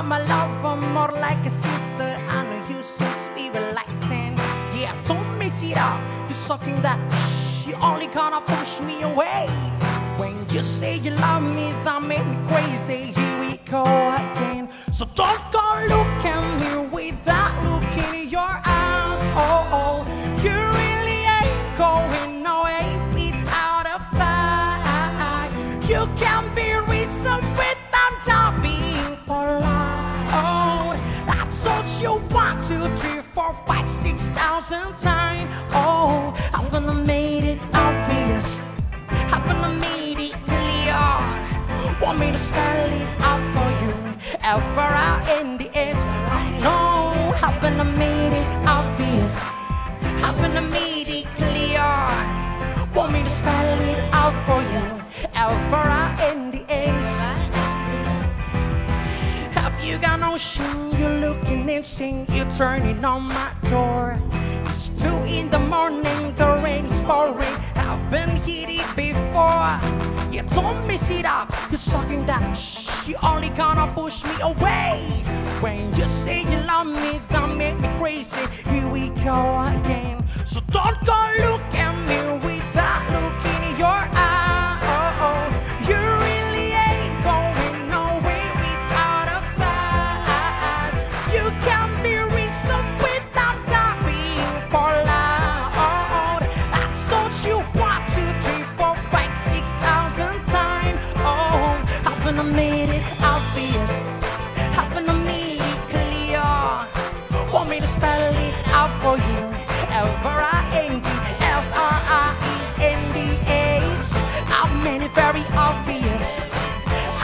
I'm a lover, more like a sister. I know you since we were lighting. Yeah, don't mess it up. You're sucking that. You only gonna push me away. When you say you love me, that made me crazy. Here we go again. So don't go. off 6,000 times. Oh, I'm gonna make it obvious. I'm gonna make it clear. Want me to spell it out for you? Ever No, I'm gonna make it obvious. I'm gonna make it clear. Want me to spell it out for you? Ever You're looking insane. You're turning on my door. It's two in the morning. The rain's pouring. I've been hit it before. You don't mess it up. You're sucking that. Shh. You only gonna push me away. When you say you love me, that make me crazy. Here we go again. So don't go look me to spell it out for you? F-R-I-N-G, F-R-I-E-N-D-S. How many very obvious?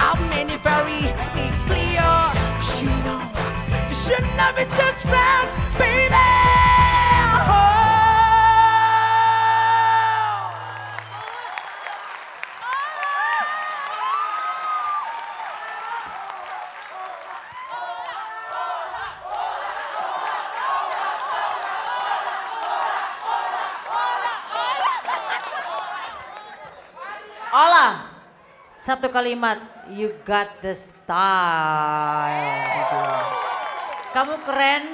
How many very clear? 'Cause you know, 'cause you know it just friends, baby. Olah. Satu kalimat, you got the style. Kamu keren,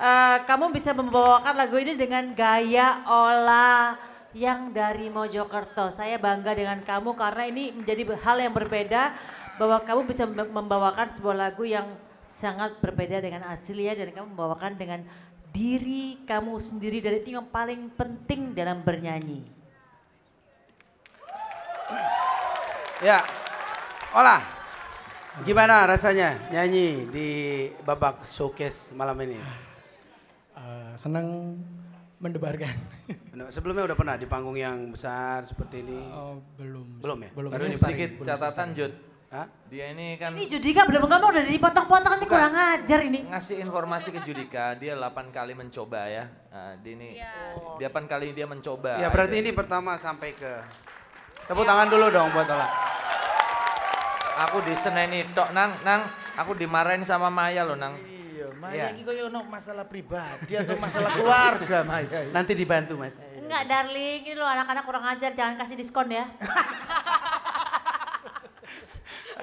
eh, kamu bisa membawakan lagu ini dengan gaya Ola yang dari Mojokerto. Saya bangga dengan kamu karena ini menjadi hal yang berbeda bahwa kamu bisa mem- membawakan sebuah lagu yang sangat berbeda dengan aslinya dan kamu membawakan dengan diri kamu sendiri dan itu yang paling penting dalam bernyanyi. Ya, Olah, gimana rasanya nyanyi di babak showcase malam ini? Eh, senang mendebarkan. Sebelumnya udah pernah di panggung yang besar seperti ini? Oh, belum. Belum ya? Belum. Baru ini Sedikit belum catatan. Jud. Hah? Dia ini kan Ini Judika belum ngomong udah dipotong-potong ini kurang ajar ini. ngasih informasi ke Judika, dia 8 kali mencoba ya. Nah, dia ini dia 8 kali dia mencoba. Ya berarti ini pertama sampai ke... Tepuk tangan dulu dong buat Olah. Aku diseneni tok nang nang aku dimarahin sama Maya loh nang. Iya, Iya. Maya ini kok ono masalah pribadi atau masalah keluarga Maya. Nanti dibantu mas. Enggak darling, ini lo anak-anak kurang ajar jangan kasih diskon ya.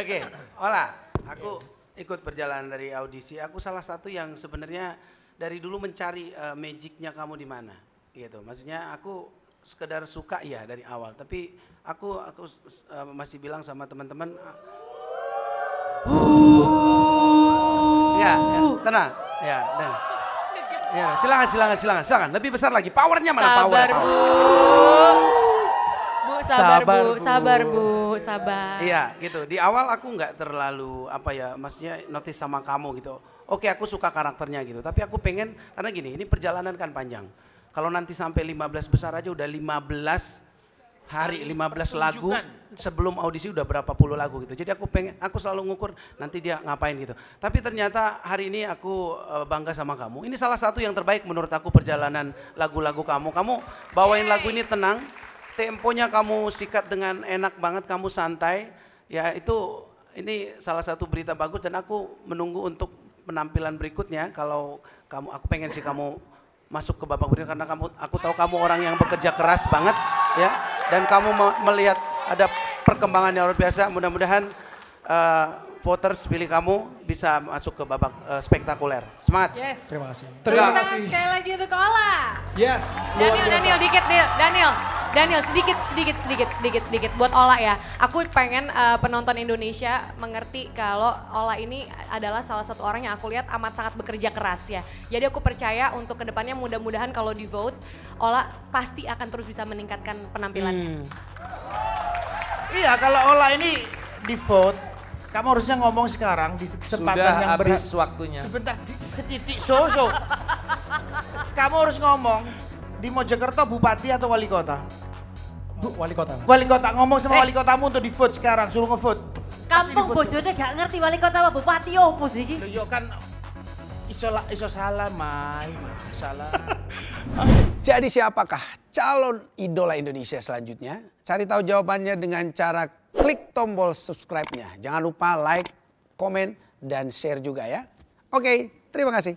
Oke, Olah, aku ikut perjalanan dari audisi. Aku salah satu yang sebenarnya dari dulu mencari eh, magicnya kamu di mana, gitu. Maksudnya aku sekedar suka ya dari awal, tapi aku aku eh, masih bilang sama teman-teman, ya, ya, tenang, ya, tenang. Ya, silakan, silakan, silakan, silakan. Lebih besar lagi, powernya mana power? Sabar power. bu. Bu sabar, Sabar, bu, Bu. sabar bu, sabar. Iya gitu. Di awal aku nggak terlalu apa ya, maksudnya notice sama kamu gitu. Oke aku suka karakternya gitu. Tapi aku pengen karena gini, ini perjalanan kan panjang. Kalau nanti sampai 15 besar aja udah 15 hari, 15 lagu sebelum audisi udah berapa puluh lagu gitu. Jadi aku pengen, aku selalu ngukur nanti dia ngapain gitu. Tapi ternyata hari ini aku eh, bangga sama kamu. Ini salah satu yang terbaik menurut aku perjalanan lagu-lagu kamu. Kamu bawain lagu ini tenang, temponya kamu sikat dengan enak banget, kamu santai. Ya itu ini salah satu berita bagus dan aku menunggu untuk penampilan berikutnya. Kalau kamu, aku pengen sih kamu masuk ke babak berikutnya karena kamu, aku tahu kamu orang yang bekerja keras banget, ya. Dan kamu me- melihat ada perkembangan yang luar biasa. Mudah-mudahan eh, voters pilih kamu bisa masuk ke babak eh, spektakuler. Semangat. Yes. Terima kasih. Terima tangan sekali lagi untuk Ola. Yes. Daniel, Daniel, dikit, Daniel, Daniel, sedikit, sedikit, sedikit, sedikit, sedikit buat Ola ya. Aku pengen eh, penonton Indonesia mengerti kalau Ola ini adalah salah satu orang yang aku lihat amat sangat bekerja keras ya. Jadi aku percaya untuk ke depannya mudah-mudahan kalau di vote, Ola pasti akan terus bisa meningkatkan penampilannya. Iya, kalau Ola ini di vote, kamu harusnya ngomong sekarang di kesempatan Sudah yang habis berat. waktunya. Sebentar, setitik so so. kamu harus ngomong di Mojokerto bupati atau wali kota? Bu, wali kota. Wali kota ngomong sama wali kotamu untuk di vote sekarang, suruh ngevote. Kampung bojone gak ngerti wali kota apa bupati opo sih iki? Loh, yo kan iso la- iso salah, Mai. Salah. Jadi siapakah calon idola Indonesia selanjutnya? Cari tahu jawabannya dengan cara klik tombol subscribe-nya. Jangan lupa like, komen, dan share juga ya. Oke, terima kasih.